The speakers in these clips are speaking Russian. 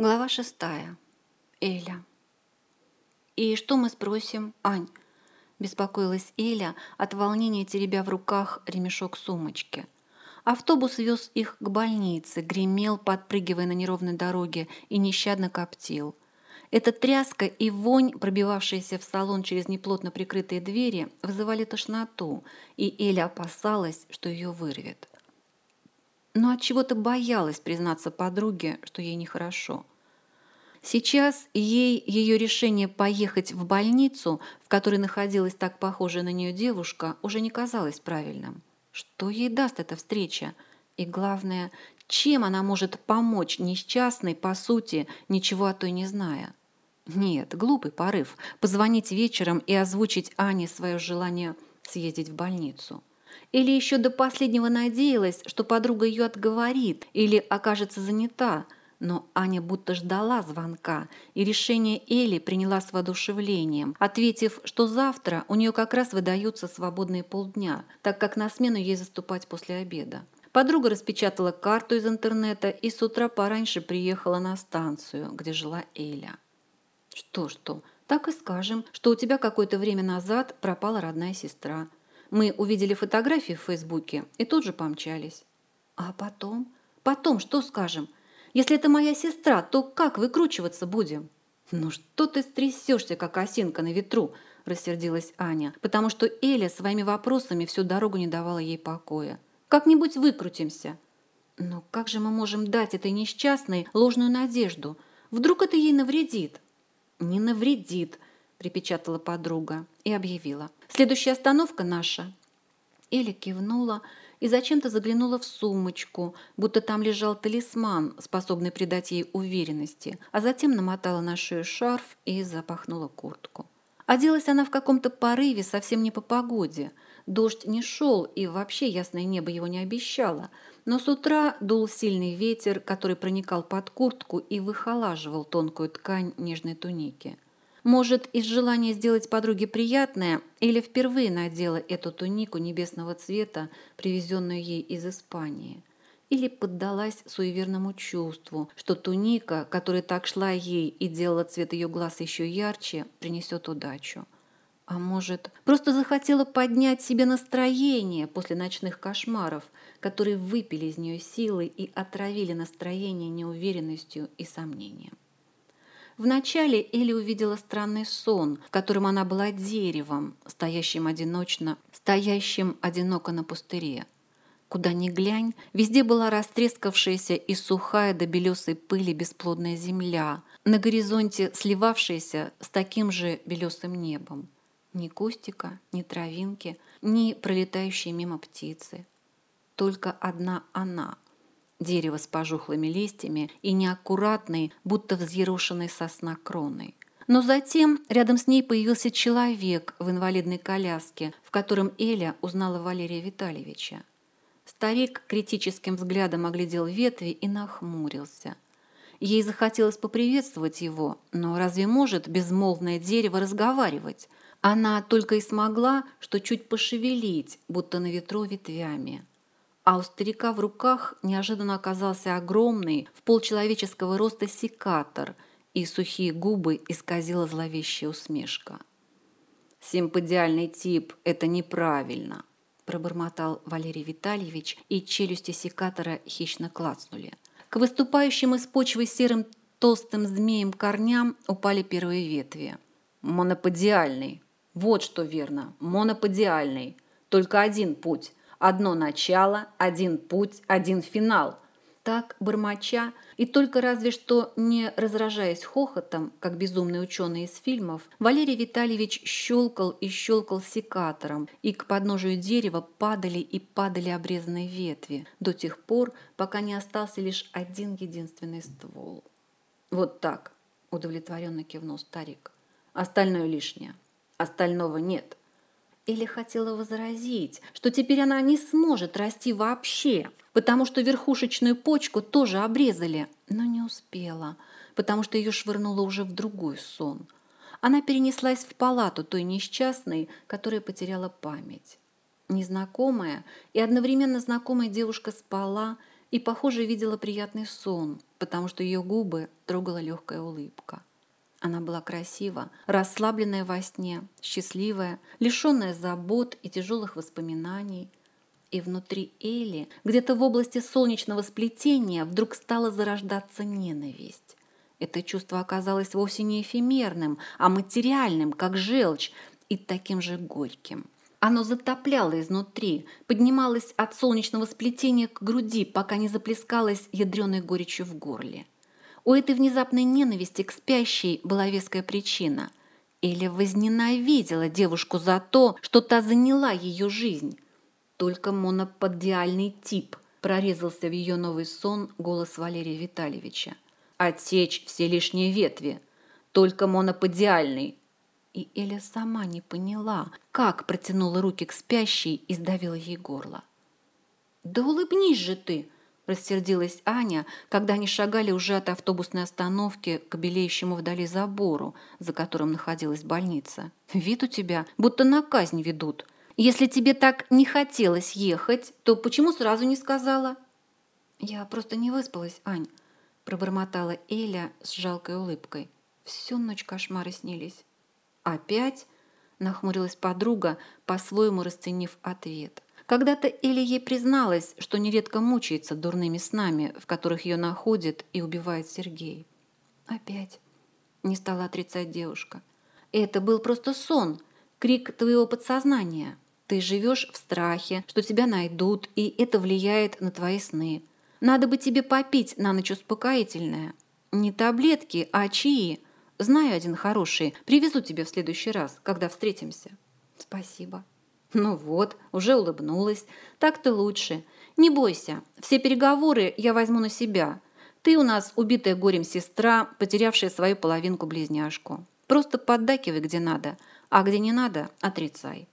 Глава шестая. Эля. «И что мы спросим, Ань?» – беспокоилась Эля от волнения, теребя в руках ремешок сумочки. Автобус вез их к больнице, гремел, подпрыгивая на неровной дороге, и нещадно коптил. Эта тряска и вонь, пробивавшиеся в салон через неплотно прикрытые двери, вызывали тошноту, и Эля опасалась, что ее вырвет но от чего-то боялась признаться подруге, что ей нехорошо. Сейчас ей ее решение поехать в больницу, в которой находилась так похожая на нее девушка, уже не казалось правильным. Что ей даст эта встреча? И главное, чем она может помочь несчастной, по сути, ничего о той не зная? Нет, глупый порыв – позвонить вечером и озвучить Ане свое желание съездить в больницу. Или еще до последнего надеялась, что подруга ее отговорит или окажется занята, но Аня будто ждала звонка, и решение Эли приняла с воодушевлением, ответив, что завтра у нее как раз выдаются свободные полдня, так как на смену ей заступать после обеда. Подруга распечатала карту из интернета и с утра пораньше приехала на станцию, где жила Эля. Что-что, так и скажем, что у тебя какое-то время назад пропала родная сестра – мы увидели фотографии в Фейсбуке и тут же помчались. А потом? Потом что скажем? Если это моя сестра, то как выкручиваться будем? Ну что ты стрясешься, как осинка на ветру, рассердилась Аня, потому что Эля своими вопросами всю дорогу не давала ей покоя. Как-нибудь выкрутимся. Но как же мы можем дать этой несчастной ложную надежду? Вдруг это ей навредит? Не навредит, припечатала подруга и объявила. «Следующая остановка наша». Эля кивнула и зачем-то заглянула в сумочку, будто там лежал талисман, способный придать ей уверенности, а затем намотала на шею шарф и запахнула куртку. Оделась она в каком-то порыве совсем не по погоде. Дождь не шел, и вообще ясное небо его не обещало. Но с утра дул сильный ветер, который проникал под куртку и выхолаживал тонкую ткань нежной туники. Может, из желания сделать подруге приятное, или впервые надела эту тунику небесного цвета, привезенную ей из Испании. Или поддалась суеверному чувству, что туника, которая так шла ей и делала цвет ее глаз еще ярче, принесет удачу. А может, просто захотела поднять себе настроение после ночных кошмаров, которые выпили из нее силы и отравили настроение неуверенностью и сомнением. Вначале Элли увидела странный сон, в котором она была деревом, стоящим одиночно, стоящим одиноко на пустыре. Куда ни глянь, везде была растрескавшаяся и сухая до белесой пыли бесплодная земля, на горизонте сливавшаяся с таким же белесым небом. Ни кустика, ни травинки, ни пролетающие мимо птицы. Только одна она — дерево с пожухлыми листьями и неаккуратной, будто взъерошенной сосна кроной. Но затем рядом с ней появился человек в инвалидной коляске, в котором Эля узнала Валерия Витальевича. Старик критическим взглядом оглядел ветви и нахмурился. Ей захотелось поприветствовать его, но разве может безмолвное дерево разговаривать? Она только и смогла, что чуть пошевелить, будто на ветру ветвями а у старика в руках неожиданно оказался огромный, в полчеловеческого роста секатор, и сухие губы исказила зловещая усмешка. «Симподиальный тип – это неправильно», – пробормотал Валерий Витальевич, и челюсти секатора хищно клацнули. К выступающим из почвы серым толстым змеем корням упали первые ветви. «Моноподиальный. Вот что верно. Моноподиальный. Только один путь Одно начало, один путь, один финал. Так, бормоча, и только разве что не разражаясь хохотом, как безумный ученый из фильмов, Валерий Витальевич щелкал и щелкал секатором, и к подножию дерева падали и падали обрезанные ветви, до тех пор, пока не остался лишь один единственный ствол. «Вот так», – удовлетворенно кивнул старик. «Остальное лишнее. Остального нет». Или хотела возразить, что теперь она не сможет расти вообще, потому что верхушечную почку тоже обрезали, но не успела, потому что ее швырнуло уже в другой сон. Она перенеслась в палату той несчастной, которая потеряла память. Незнакомая и одновременно знакомая девушка спала, и, похоже, видела приятный сон, потому что ее губы трогала легкая улыбка. Она была красива, расслабленная во сне, счастливая, лишенная забот и тяжелых воспоминаний. И внутри Эли, где-то в области солнечного сплетения, вдруг стала зарождаться ненависть. Это чувство оказалось вовсе не эфемерным, а материальным, как желчь, и таким же горьким. Оно затопляло изнутри, поднималось от солнечного сплетения к груди, пока не заплескалось ядреной горечью в горле. У этой внезапной ненависти к спящей была веская причина. Эля возненавидела девушку за то, что та заняла ее жизнь. Только моноподиальный тип прорезался в ее новый сон голос Валерия Витальевича. «Отсечь все лишние ветви. Только моноподиальный, и Эля сама не поняла, как протянула руки к спящей и сдавила ей горло. «Да улыбнись же ты!» – рассердилась Аня, когда они шагали уже от автобусной остановки к белеющему вдали забору, за которым находилась больница. «Вид у тебя, будто на казнь ведут. Если тебе так не хотелось ехать, то почему сразу не сказала?» «Я просто не выспалась, Ань», – пробормотала Эля с жалкой улыбкой. Всю ночь кошмары снились. «Опять?» – нахмурилась подруга, по-своему расценив ответ. Когда-то Эля ей призналась, что нередко мучается дурными снами, в которых ее находит и убивает Сергей. «Опять?» – не стала отрицать девушка. «Это был просто сон, крик твоего подсознания. Ты живешь в страхе, что тебя найдут, и это влияет на твои сны. Надо бы тебе попить на ночь успокоительное. Не таблетки, а чаи – Знаю один хороший. Привезу тебе в следующий раз, когда встретимся. Спасибо. Ну вот, уже улыбнулась. Так-то лучше. Не бойся. Все переговоры я возьму на себя. Ты у нас убитая горем сестра, потерявшая свою половинку-близняшку. Просто поддакивай, где надо, а где не надо – отрицай.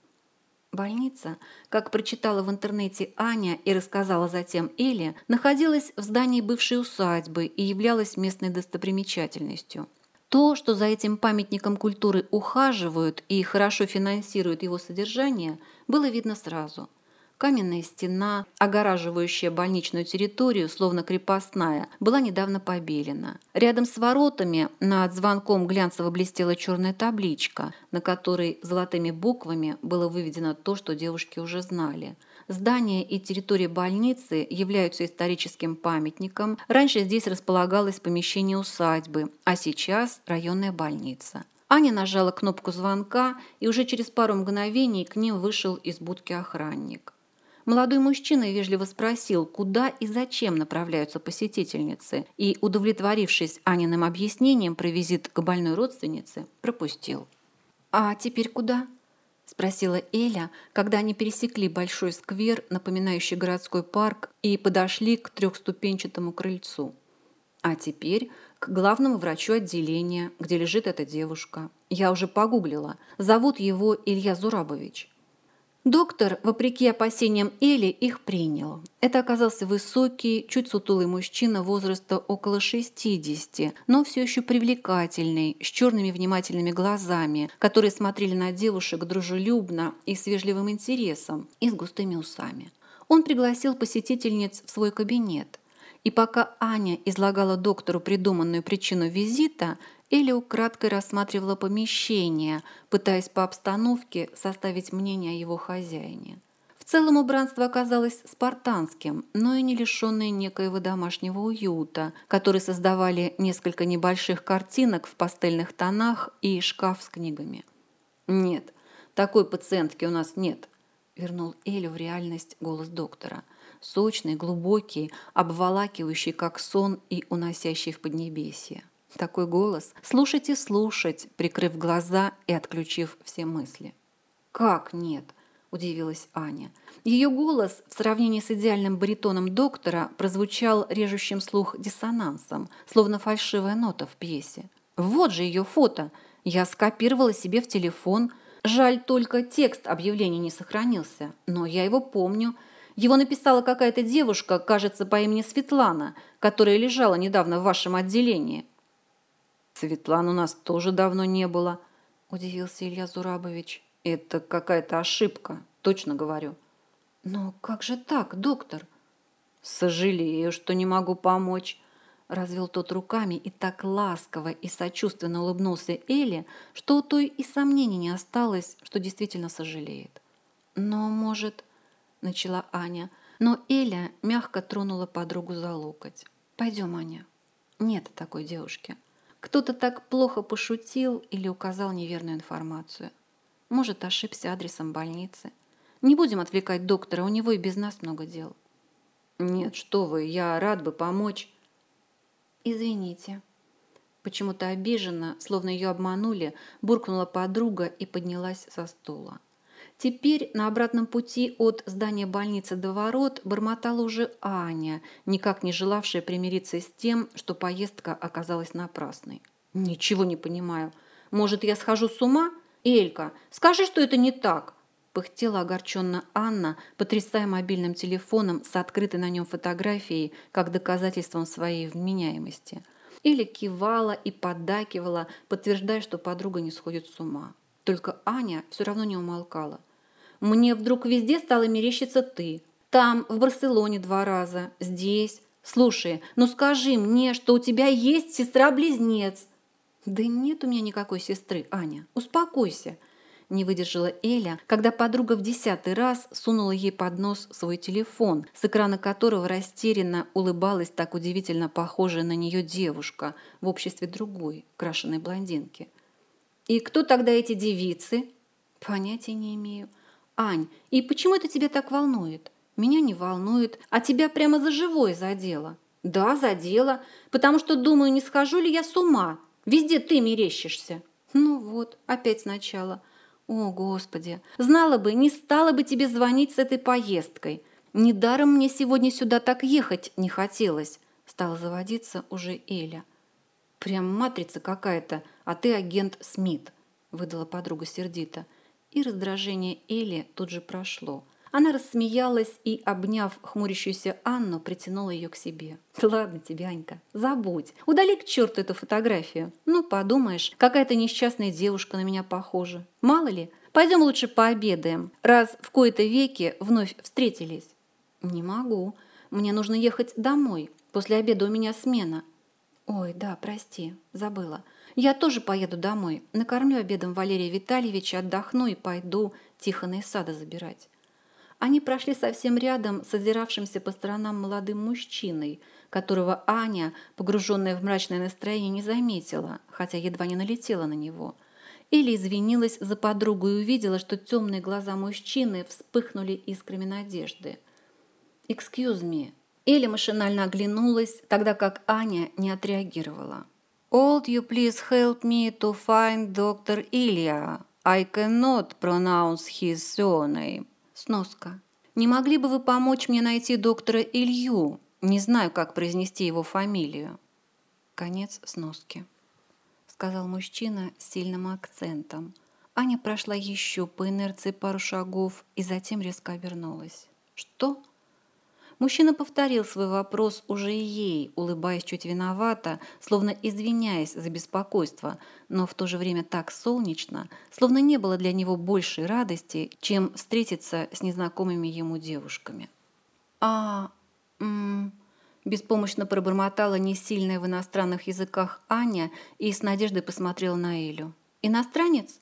Больница, как прочитала в интернете Аня и рассказала затем Эле, находилась в здании бывшей усадьбы и являлась местной достопримечательностью. То, что за этим памятником культуры ухаживают и хорошо финансируют его содержание, было видно сразу. Каменная стена, огораживающая больничную территорию, словно крепостная, была недавно побелена. Рядом с воротами над звонком глянцево блестела черная табличка, на которой золотыми буквами было выведено то, что девушки уже знали – Здание и территория больницы являются историческим памятником. Раньше здесь располагалось помещение усадьбы, а сейчас районная больница. Аня нажала кнопку звонка, и уже через пару мгновений к ним вышел из будки охранник. Молодой мужчина вежливо спросил, куда и зачем направляются посетительницы, и, удовлетворившись Аниным объяснением про визит к больной родственнице, пропустил. «А теперь куда?» – спросила Эля, когда они пересекли большой сквер, напоминающий городской парк, и подошли к трехступенчатому крыльцу. А теперь к главному врачу отделения, где лежит эта девушка. Я уже погуглила. Зовут его Илья Зурабович. Доктор, вопреки опасениям Эли, их принял. Это оказался высокий, чуть сутулый мужчина возраста около 60, но все еще привлекательный, с черными внимательными глазами, которые смотрели на девушек дружелюбно и с вежливым интересом, и с густыми усами. Он пригласил посетительниц в свой кабинет. И пока Аня излагала доктору придуманную причину визита, Эля украдкой рассматривала помещение, пытаясь по обстановке составить мнение о его хозяине. В целом убранство оказалось спартанским, но и не лишенное некоего домашнего уюта, который создавали несколько небольших картинок в пастельных тонах и шкаф с книгами. «Нет, такой пациентки у нас нет», – вернул Элю в реальность голос доктора. Сочный, глубокий, обволакивающий, как сон и уносящий в поднебесье. Такой голос слушать и слушать, прикрыв глаза и отключив все мысли. «Как нет?» – удивилась Аня. Ее голос в сравнении с идеальным баритоном доктора прозвучал режущим слух диссонансом, словно фальшивая нота в пьесе. «Вот же ее фото! Я скопировала себе в телефон. Жаль, только текст объявления не сохранился, но я его помню». Его написала какая-то девушка, кажется, по имени Светлана, которая лежала недавно в вашем отделении. Светлан у нас тоже давно не было, удивился Илья Зурабович. Это какая-то ошибка, точно говорю. Но как же так, доктор? «Сожалею, что не могу помочь», – развел тот руками и так ласково и сочувственно улыбнулся Элли, что у той и сомнений не осталось, что действительно сожалеет. «Но, может...» – начала Аня, но Эля мягко тронула подругу за локоть. «Пойдем, Аня». Нет такой девушки. Кто-то так плохо пошутил или указал неверную информацию. Может, ошибся адресом больницы. Не будем отвлекать доктора, у него и без нас много дел. Нет, что вы, я рад бы помочь. Извините. Почему-то обиженно, словно ее обманули, буркнула подруга и поднялась со стула. Теперь на обратном пути от здания больницы до ворот бормотала уже Аня, никак не желавшая примириться с тем, что поездка оказалась напрасной. «Ничего не понимаю. Может, я схожу с ума?» «Элька, скажи, что это не так!» Пыхтела огорченно Анна, потрясая мобильным телефоном с открытой на нем фотографией, как доказательством своей вменяемости. Или кивала и поддакивала, подтверждая, что подруга не сходит с ума. Только Аня все равно не умолкала. «Мне вдруг везде стало мерещиться ты. Там, в Барселоне два раза, здесь. Слушай, ну скажи мне, что у тебя есть сестра-близнец!» «Да нет у меня никакой сестры, Аня. Успокойся!» Не выдержала Эля, когда подруга в десятый раз сунула ей под нос свой телефон, с экрана которого растерянно улыбалась так удивительно похожая на нее девушка в обществе другой, крашеной блондинки. «И кто тогда эти девицы?» «Понятия не имею. Ань, и почему это тебя так волнует?» «Меня не волнует, а тебя прямо за живое задело». «Да, задело, потому что думаю, не схожу ли я с ума, Везде ты мерещишься. Ну вот, опять сначала. О, Господи, знала бы, не стала бы тебе звонить с этой поездкой. Недаром мне сегодня сюда так ехать не хотелось. Стала заводиться уже Эля. Прям матрица какая-то, а ты агент Смит, выдала подруга сердито. И раздражение Эли тут же прошло – она рассмеялась и, обняв хмурящуюся Анну, притянула ее к себе. «Ладно тебе, Анька, забудь. Удали к черту эту фотографию. Ну, подумаешь, какая-то несчастная девушка на меня похожа. Мало ли, пойдем лучше пообедаем, раз в кои-то веки вновь встретились». «Не могу. Мне нужно ехать домой. После обеда у меня смена». «Ой, да, прости, забыла. Я тоже поеду домой. Накормлю обедом Валерия Витальевича, отдохну и пойду Тихона из сада забирать». Они прошли совсем рядом с озиравшимся по сторонам молодым мужчиной, которого Аня, погруженная в мрачное настроение, не заметила, хотя едва не налетела на него. Или извинилась за подругу и увидела, что темные глаза мужчины вспыхнули искрами надежды. «Excuse me». Или машинально оглянулась, тогда как Аня не отреагировала. «Old you please help me to find Dr. Ilya. I cannot pronounce his surname». Сноска. Не могли бы вы помочь мне найти доктора Илью? Не знаю, как произнести его фамилию. Конец сноски. Сказал мужчина с сильным акцентом. Аня прошла еще по инерции пару шагов и затем резко обернулась. Что? Мужчина повторил свой вопрос уже и ей, улыбаясь чуть виновато, словно извиняясь за беспокойство, но в то же время так солнечно, словно не было для него большей радости, чем встретиться с незнакомыми ему девушками. «А... М беспомощно пробормотала несильная в иностранных языках Аня и с надеждой посмотрела на Элю. «Иностранец?»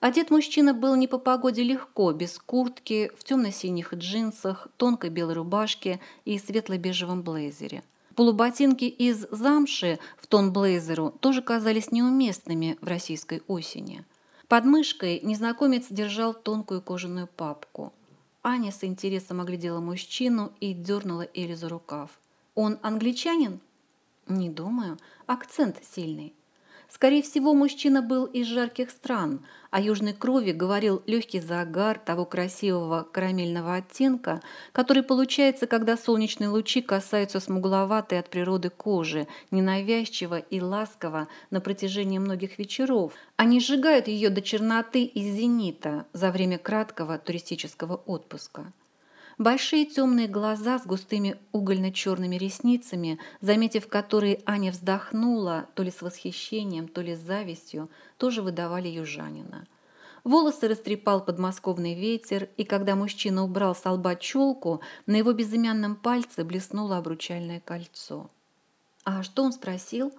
Одет мужчина был не по погоде легко, без куртки, в темно-синих джинсах, тонкой белой рубашке и светло-бежевом блейзере. Полуботинки из замши в тон блейзеру тоже казались неуместными в российской осени. Под мышкой незнакомец держал тонкую кожаную папку. Аня с интересом оглядела мужчину и дернула Эли за рукав. «Он англичанин?» «Не думаю. Акцент сильный». Скорее всего, мужчина был из жарких стран, о южной крови говорил легкий загар того красивого карамельного оттенка, который получается, когда солнечные лучи касаются смугловатой от природы кожи, ненавязчиво и ласково на протяжении многих вечеров, а не сжигают ее до черноты и зенита за время краткого туристического отпуска. Большие темные глаза с густыми угольно-черными ресницами, заметив которые Аня вздохнула то ли с восхищением, то ли с завистью, тоже выдавали южанина. Волосы растрепал подмосковный ветер, и когда мужчина убрал с лба челку, на его безымянном пальце блеснуло обручальное кольцо. «А что он спросил?»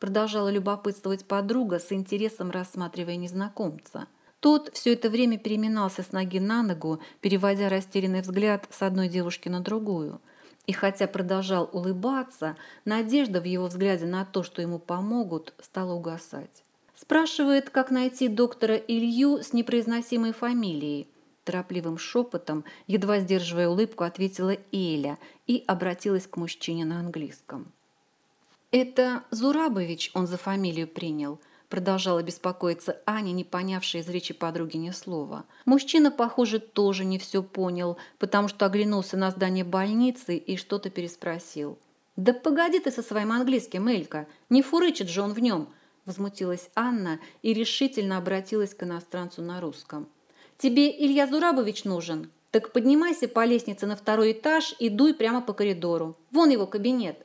Продолжала любопытствовать подруга, с интересом рассматривая незнакомца. Тот все это время переминался с ноги на ногу, переводя растерянный взгляд с одной девушки на другую. И хотя продолжал улыбаться, надежда в его взгляде на то, что ему помогут, стала угасать. Спрашивает, как найти доктора Илью с непроизносимой фамилией. Торопливым шепотом, едва сдерживая улыбку, ответила Эля и обратилась к мужчине на английском. «Это Зурабович он за фамилию принял», продолжала беспокоиться Аня, не понявшая из речи подруги ни слова. Мужчина, похоже, тоже не все понял, потому что оглянулся на здание больницы и что-то переспросил. «Да погоди ты со своим английским, Элька, не фурычит же он в нем!» Возмутилась Анна и решительно обратилась к иностранцу на русском. «Тебе Илья Зурабович нужен? Так поднимайся по лестнице на второй этаж и дуй прямо по коридору. Вон его кабинет».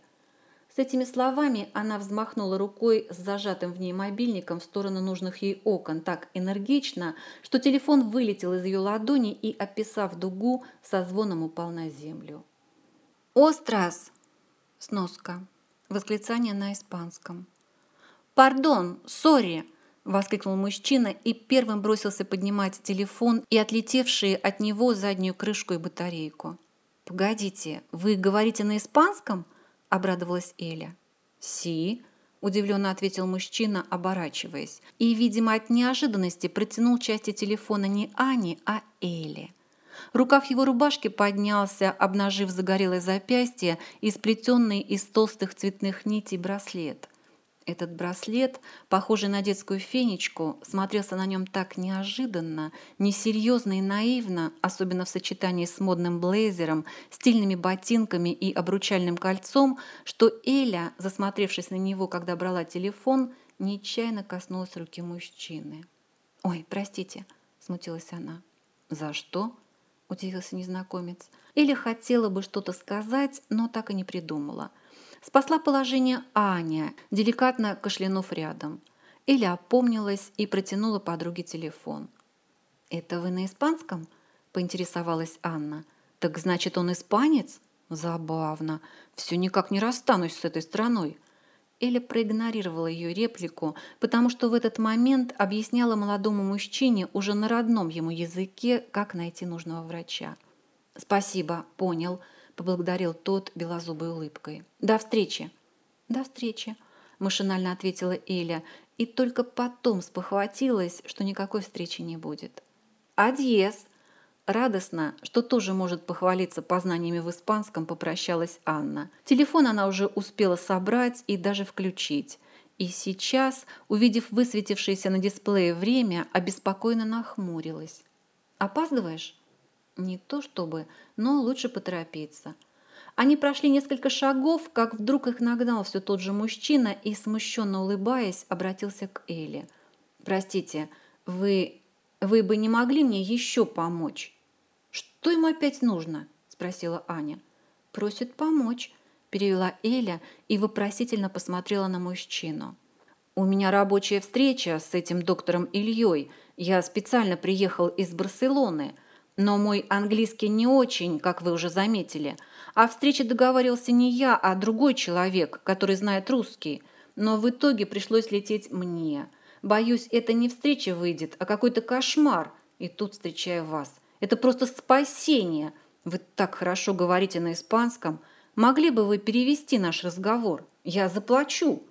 С этими словами она взмахнула рукой с зажатым в ней мобильником в сторону нужных ей окон так энергично, что телефон вылетел из ее ладони и, описав дугу, со звоном упал на землю. «Острас!» – сноска. Восклицание на испанском. «Пардон, сори!» – воскликнул мужчина и первым бросился поднимать телефон и отлетевшие от него заднюю крышку и батарейку. «Погодите, вы говорите на испанском?» – обрадовалась Эля. «Си?» – удивленно ответил мужчина, оборачиваясь. И, видимо, от неожиданности протянул части телефона не Ани, а Эле. Рукав его рубашки поднялся, обнажив загорелое запястье и сплетенный из толстых цветных нитей браслет – этот браслет, похожий на детскую фенечку, смотрелся на нем так неожиданно, несерьезно и наивно, особенно в сочетании с модным блейзером, стильными ботинками и обручальным кольцом, что Эля, засмотревшись на него, когда брала телефон, нечаянно коснулась руки мужчины. «Ой, простите», – смутилась она. «За что?» – удивился незнакомец. Эля хотела бы что-то сказать, но так и не придумала – Спасла положение Аня, деликатно кашлянув рядом. Эля опомнилась и протянула подруге телефон. «Это вы на испанском?» – поинтересовалась Анна. «Так значит, он испанец?» «Забавно. Все никак не расстанусь с этой страной». Эля проигнорировала ее реплику, потому что в этот момент объясняла молодому мужчине уже на родном ему языке, как найти нужного врача. «Спасибо, понял», поблагодарил тот белозубой улыбкой. «До встречи!» «До встречи!» – машинально ответила Эля и только потом спохватилась, что никакой встречи не будет. «Адьес!» Радостно, что тоже может похвалиться познаниями в испанском, попрощалась Анна. Телефон она уже успела собрать и даже включить. И сейчас, увидев высветившееся на дисплее время, обеспокоенно нахмурилась. «Опаздываешь?» Не то чтобы, но лучше поторопиться. Они прошли несколько шагов, как вдруг их нагнал все тот же мужчина и, смущенно улыбаясь, обратился к Эле. «Простите, вы... вы бы не могли мне еще помочь?» «Что ему опять нужно?» – спросила Аня. «Просит помочь», – перевела Эля и вопросительно посмотрела на мужчину. «У меня рабочая встреча с этим доктором Ильей. Я специально приехал из Барселоны». Но мой английский не очень, как вы уже заметили. О встрече договаривался не я, а другой человек, который знает русский. Но в итоге пришлось лететь мне. Боюсь, это не встреча выйдет, а какой-то кошмар. И тут встречаю вас. Это просто спасение. Вы так хорошо говорите на испанском. Могли бы вы перевести наш разговор? Я заплачу.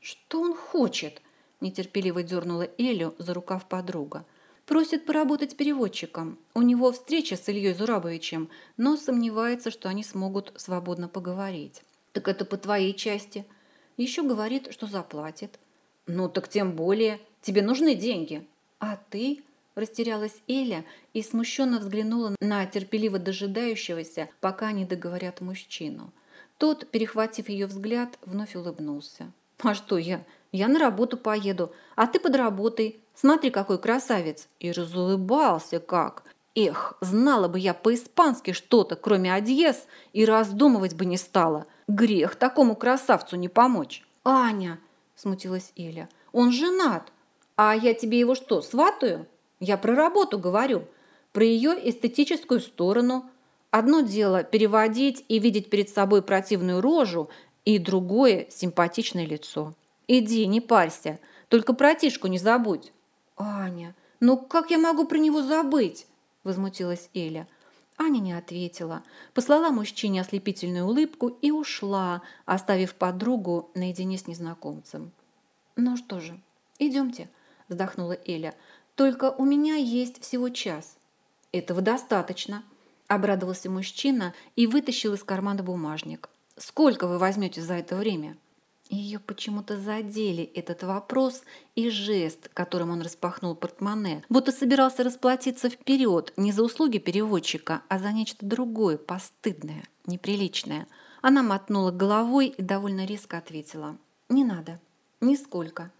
Что он хочет? Нетерпеливо дернула Элю за рукав подруга. Просит поработать переводчиком. У него встреча с Ильей Зурабовичем, но сомневается, что они смогут свободно поговорить. Так это по твоей части. Еще говорит, что заплатит. Ну так тем более. Тебе нужны деньги. А ты? Растерялась Эля и смущенно взглянула на терпеливо дожидающегося, пока они договорят мужчину. Тот, перехватив ее взгляд, вновь улыбнулся. «А что я? Я на работу поеду, а ты подработай. Смотри, какой красавец!» И разулыбался как. Эх, знала бы я по-испански что-то, кроме адьес, и раздумывать бы не стала. Грех такому красавцу не помочь. «Аня!» – смутилась Иля. «Он женат. А я тебе его что, сватаю?» Я про работу говорю, про ее эстетическую сторону. Одно дело переводить и видеть перед собой противную рожу, и другое – симпатичное лицо. Иди, не парься, только про Тишку не забудь. Аня, ну как я могу про него забыть? Возмутилась Эля. Аня не ответила, послала мужчине ослепительную улыбку и ушла, оставив подругу наедине с незнакомцем. «Ну что же, идемте», – вздохнула Эля. «Только у меня есть всего час». «Этого достаточно», – обрадовался мужчина и вытащил из кармана бумажник. «Сколько вы возьмете за это время?» Ее почему-то задели этот вопрос и жест, которым он распахнул портмоне, будто собирался расплатиться вперед не за услуги переводчика, а за нечто другое, постыдное, неприличное. Она мотнула головой и довольно резко ответила. «Не надо. Нисколько.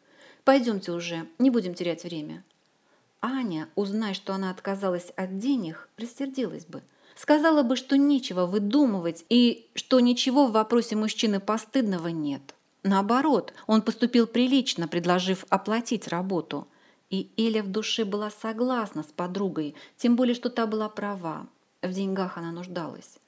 Пойдемте уже, не будем терять время». Аня, узнай, что она отказалась от денег, рассердилась бы. Сказала бы, что нечего выдумывать и что ничего в вопросе мужчины постыдного нет. Наоборот, он поступил прилично, предложив оплатить работу. И Эля в душе была согласна с подругой, тем более, что та была права. В деньгах она нуждалась.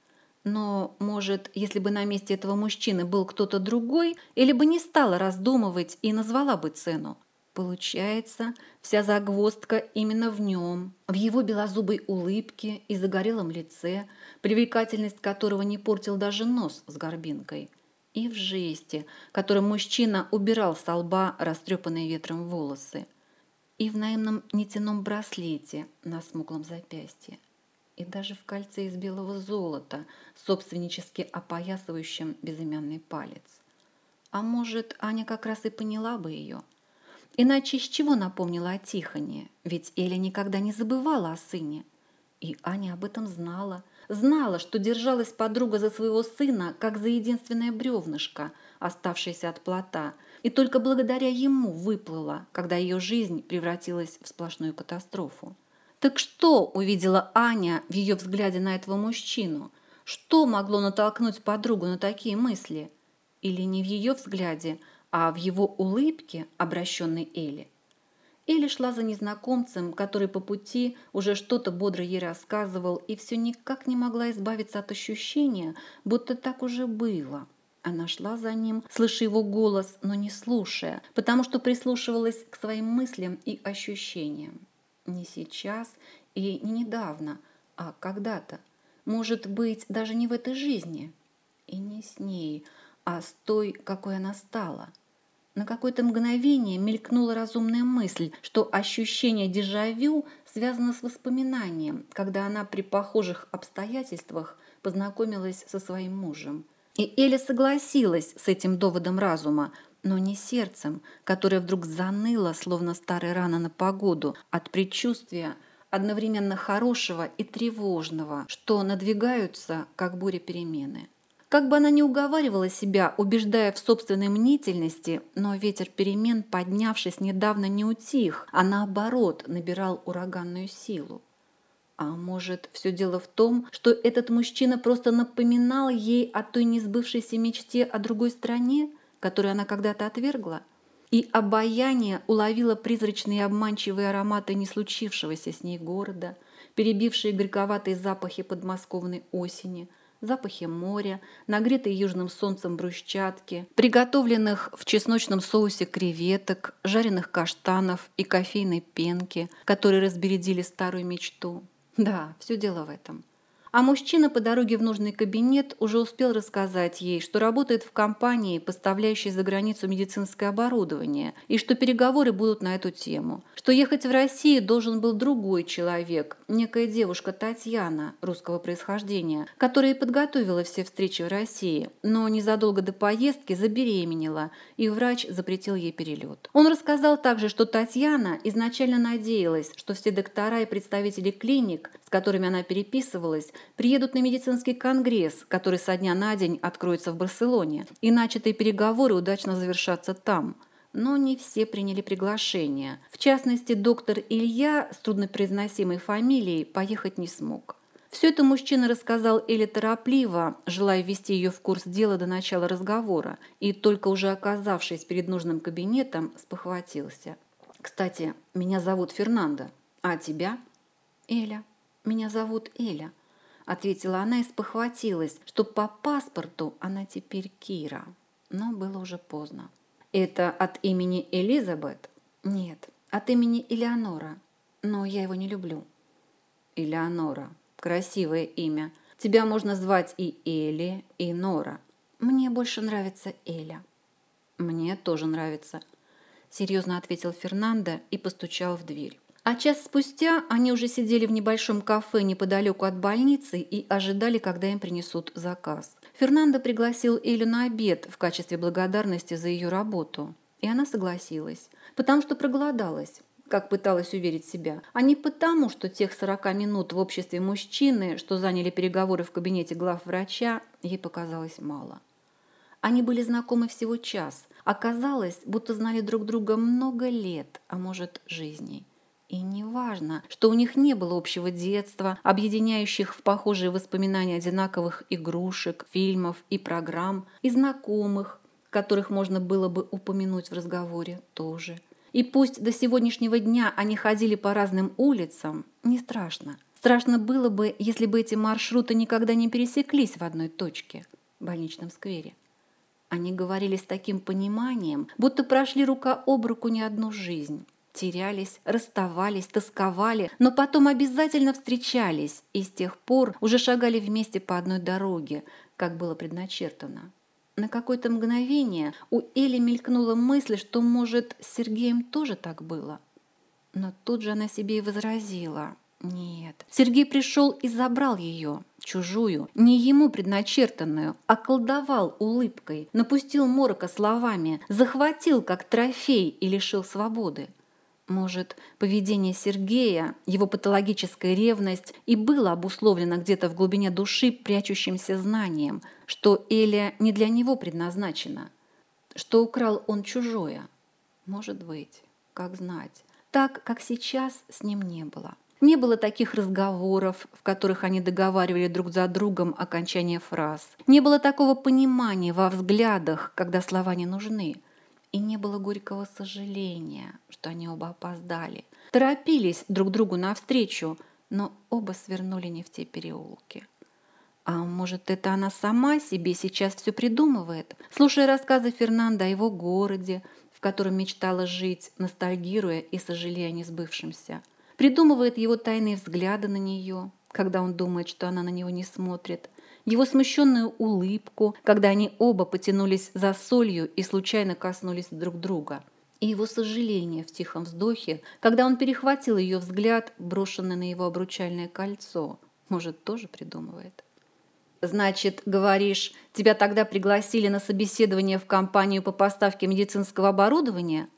Но, может, если бы на месте этого мужчины был кто-то другой, или бы не стала раздумывать и назвала бы цену. Получается, вся загвоздка именно в нем, в его белозубой улыбке и загорелом лице, привлекательность которого не портил даже нос с горбинкой – и в жесте, которым мужчина убирал с лба растрепанные ветром волосы, и в наемном нитяном браслете на смуглом запястье, и даже в кольце из белого золота, собственнически опоясывающем безымянный палец. А может, Аня как раз и поняла бы ее. Иначе с чего напомнила о Тихоне? Ведь Эля никогда не забывала о сыне. И Аня об этом знала – Знала, что держалась подруга за своего сына, как за единственное бревнышко, оставшееся от плота, и только благодаря ему выплыла, когда ее жизнь превратилась в сплошную катастрофу. Так что увидела Аня в ее взгляде на этого мужчину? Что могло натолкнуть подругу на такие мысли? Или не в ее взгляде, а в его улыбке, обращенной Элли? Или шла за незнакомцем, который по пути уже что-то бодро ей рассказывал и все никак не могла избавиться от ощущения, будто так уже было. Она шла за ним, слыша его голос, но не слушая, потому что прислушивалась к своим мыслям и ощущениям. Не сейчас и не недавно, а когда-то. Может быть, даже не в этой жизни. И не с ней, а с той, какой она стала – на какое-то мгновение мелькнула разумная мысль, что ощущение дежавю связано с воспоминанием, когда она при похожих обстоятельствах познакомилась со своим мужем. И Эля согласилась с этим доводом разума, но не сердцем, которое вдруг заныло, словно старая рана на погоду, от предчувствия одновременно хорошего и тревожного, что надвигаются, как буря перемены. Как бы она ни уговаривала себя, убеждая в собственной мнительности, но ветер перемен, поднявшись недавно, не утих, а наоборот набирал ураганную силу. А может, все дело в том, что этот мужчина просто напоминал ей о той несбывшейся мечте о другой стране, которую она когда-то отвергла? И обаяние уловило призрачные обманчивые ароматы не случившегося с ней города, перебившие горьковатые запахи подмосковной осени – запахи моря, нагретые южным солнцем брусчатки, приготовленных в чесночном соусе креветок, жареных каштанов и кофейной пенки, которые разбередили старую мечту. Да, все дело в этом. А мужчина по дороге в нужный кабинет уже успел рассказать ей, что работает в компании, поставляющей за границу медицинское оборудование, и что переговоры будут на эту тему. Что ехать в Россию должен был другой человек, некая девушка Татьяна, русского происхождения, которая и подготовила все встречи в России, но незадолго до поездки забеременела, и врач запретил ей перелет. Он рассказал также, что Татьяна изначально надеялась, что все доктора и представители клиник, с которыми она переписывалась, приедут на медицинский конгресс, который со дня на день откроется в Барселоне, и начатые переговоры удачно завершатся там. Но не все приняли приглашение. В частности, доктор Илья с труднопроизносимой фамилией поехать не смог. Все это мужчина рассказал Эле торопливо, желая ввести ее в курс дела до начала разговора, и только уже оказавшись перед нужным кабинетом, спохватился. «Кстати, меня зовут Фернандо, «А тебя?» «Эля. Меня зовут Эля», – ответила она и спохватилась, что по паспорту она теперь Кира. Но было уже поздно. «Это от имени Элизабет?» «Нет, от имени Элеонора, но я его не люблю». «Элеонора. Красивое имя. Тебя можно звать и Эли, и Нора». «Мне больше нравится Эля». «Мне тоже нравится», – серьезно ответил Фернандо и постучал в дверь. А час спустя они уже сидели в небольшом кафе неподалеку от больницы и ожидали, когда им принесут заказ. Фернандо пригласил Элю на обед в качестве благодарности за ее работу. И она согласилась, потому что проголодалась, как пыталась уверить себя, а не потому, что тех 40 минут в обществе мужчины, что заняли переговоры в кабинете главврача, ей показалось мало. Они были знакомы всего час. Оказалось, будто знали друг друга много лет, а может, жизней. И не важно, что у них не было общего детства, объединяющих в похожие воспоминания одинаковых игрушек, фильмов и программ, и знакомых, которых можно было бы упомянуть в разговоре тоже. И пусть до сегодняшнего дня они ходили по разным улицам, не страшно. Страшно было бы, если бы эти маршруты никогда не пересеклись в одной точке – в больничном сквере. Они говорили с таким пониманием, будто прошли рука об руку не одну жизнь терялись, расставались, тосковали, но потом обязательно встречались и с тех пор уже шагали вместе по одной дороге, как было предначертано. На какое-то мгновение у Эли мелькнула мысль, что, может, с Сергеем тоже так было. Но тут же она себе и возразила. Нет, Сергей пришел и забрал ее, чужую, не ему предначертанную, а колдовал улыбкой, напустил морока словами, захватил как трофей и лишил свободы. Может, поведение Сергея, его патологическая ревность и было обусловлено где-то в глубине души прячущимся знанием, что Эля не для него предназначена, что украл он чужое. Может быть, как знать. Так, как сейчас, с ним не было. Не было таких разговоров, в которых они договаривали друг за другом окончание фраз. Не было такого понимания во взглядах, когда слова не нужны и не было горького сожаления, что они оба опоздали. Торопились друг другу навстречу, но оба свернули не в те переулки. А может, это она сама себе сейчас все придумывает, слушая рассказы Фернанда о его городе, в котором мечтала жить, ностальгируя и сожалея о несбывшемся. Придумывает его тайные взгляды на нее, когда он думает, что она на него не смотрит – его смущенную улыбку, когда они оба потянулись за солью и случайно коснулись друг друга, и его сожаление в тихом вздохе, когда он перехватил ее взгляд, брошенный на его обручальное кольцо. Может, тоже придумывает. «Значит, говоришь, тебя тогда пригласили на собеседование в компанию по поставке медицинского оборудования?»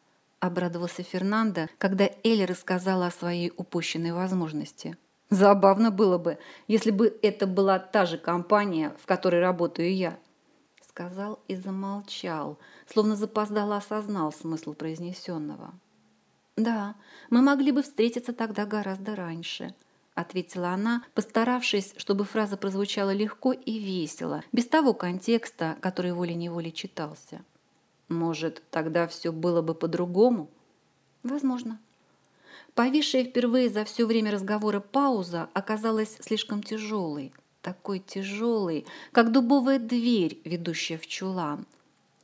Обрадовался Фернандо, когда Элли рассказала о своей упущенной возможности. Забавно было бы, если бы это была та же компания, в которой работаю я. Сказал и замолчал, словно запоздало осознал смысл произнесенного. «Да, мы могли бы встретиться тогда гораздо раньше», ответила она, постаравшись, чтобы фраза прозвучала легко и весело, без того контекста, который волей-неволей читался. «Может, тогда все было бы по-другому?» «Возможно», Повисшая впервые за все время разговора пауза оказалась слишком тяжелой. Такой тяжелой, как дубовая дверь, ведущая в чулан.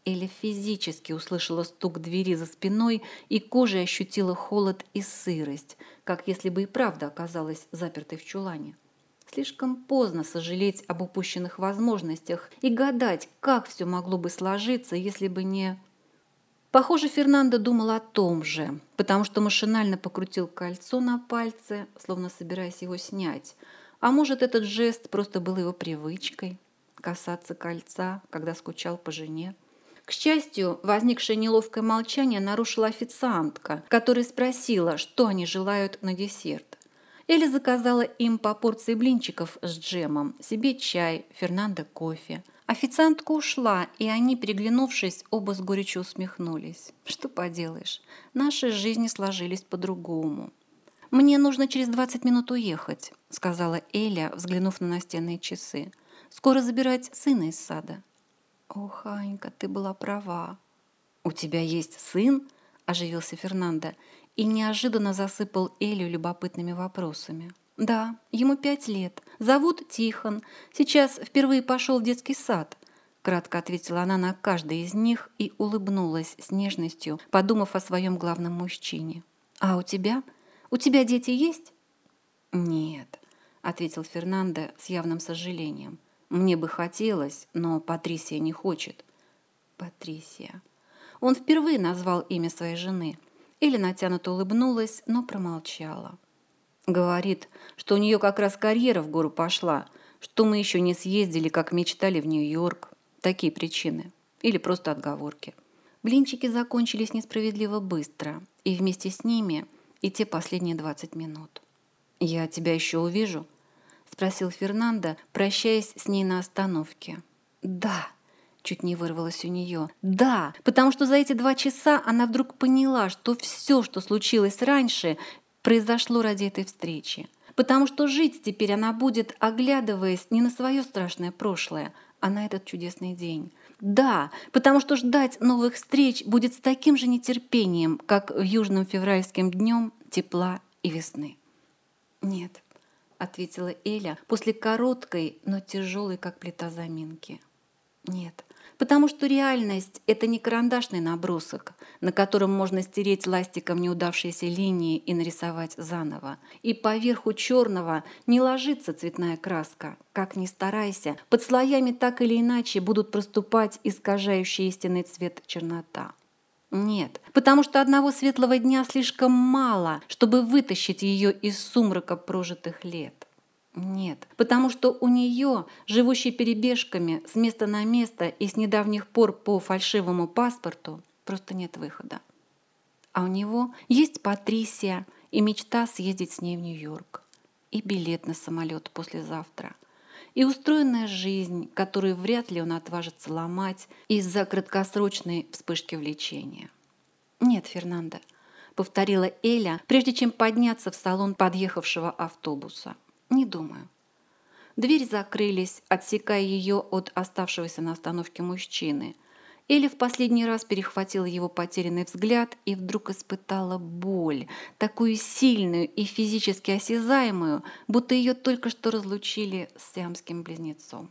Эля физически услышала стук двери за спиной и кожей ощутила холод и сырость, как если бы и правда оказалась запертой в чулане. Слишком поздно сожалеть об упущенных возможностях и гадать, как все могло бы сложиться, если бы не... Похоже, Фернандо думал о том же, потому что машинально покрутил кольцо на пальце, словно собираясь его снять. А может, этот жест просто был его привычкой – касаться кольца, когда скучал по жене. К счастью, возникшее неловкое молчание нарушила официантка, которая спросила, что они желают на десерт. Эля заказала им по порции блинчиков с джемом, себе чай, Фернандо кофе – Официантка ушла, и они, переглянувшись, оба с горечью усмехнулись. Что поделаешь, наши жизни сложились по-другому. «Мне нужно через 20 минут уехать», — сказала Эля, взглянув на настенные часы. «Скоро забирать сына из сада». «Ох, Анька, ты была права». «У тебя есть сын?» – оживился Фернандо. и неожиданно засыпал Элю любопытными вопросами. «Да, ему пять лет. Зовут Тихон. Сейчас впервые пошел в детский сад». Кратко ответила она на каждый из них и улыбнулась с нежностью, подумав о своем главном мужчине. «А у тебя? У тебя дети есть?» «Нет», — ответил Фернандо с явным сожалением. «Мне бы хотелось, но Патрисия не хочет». «Патрисия». Он впервые назвал имя своей жены. Или натянуто улыбнулась, но промолчала. Говорит, что у нее как раз карьера в гору пошла, что мы еще не съездили, как мечтали в Нью-Йорк. Такие причины. Или просто отговорки. Блинчики закончились несправедливо быстро, и вместе с ними и те последние 20 минут. «Я тебя еще увижу?» – спросил Фернандо, прощаясь с ней на остановке. «Да!» – чуть не вырвалось у нее. «Да!» Потому что за эти два часа она вдруг поняла, что все, что случилось раньше, произошло ради этой встречи. Потому что жить теперь она будет, оглядываясь не на свое страшное прошлое, а на этот чудесный день. Да, потому что ждать новых встреч будет с таким же нетерпением, как в южным февральским днем тепла и весны. «Нет», — ответила Эля после короткой, но тяжелой, как плита заминки. «Нет, Потому что реальность – это не карандашный набросок, на котором можно стереть ластиком неудавшиеся линии и нарисовать заново. И поверху черного не ложится цветная краска. Как ни старайся, под слоями так или иначе будут проступать искажающий истинный цвет чернота. Нет, потому что одного светлого дня слишком мало, чтобы вытащить ее из сумрака прожитых лет. Нет, потому что у нее, живущей перебежками с места на место и с недавних пор по фальшивому паспорту, просто нет выхода. А у него есть Патрисия и мечта съездить с ней в Нью-Йорк, и билет на самолет послезавтра, и устроенная жизнь, которую вряд ли он отважится ломать из-за краткосрочной вспышки влечения. «Нет, Фернандо», — повторила Эля, прежде чем подняться в салон подъехавшего автобуса. Не думаю. Двери закрылись, отсекая ее от оставшегося на остановке мужчины. Элли в последний раз перехватила его потерянный взгляд и вдруг испытала боль, такую сильную и физически осязаемую, будто ее только что разлучили с сиамским близнецом.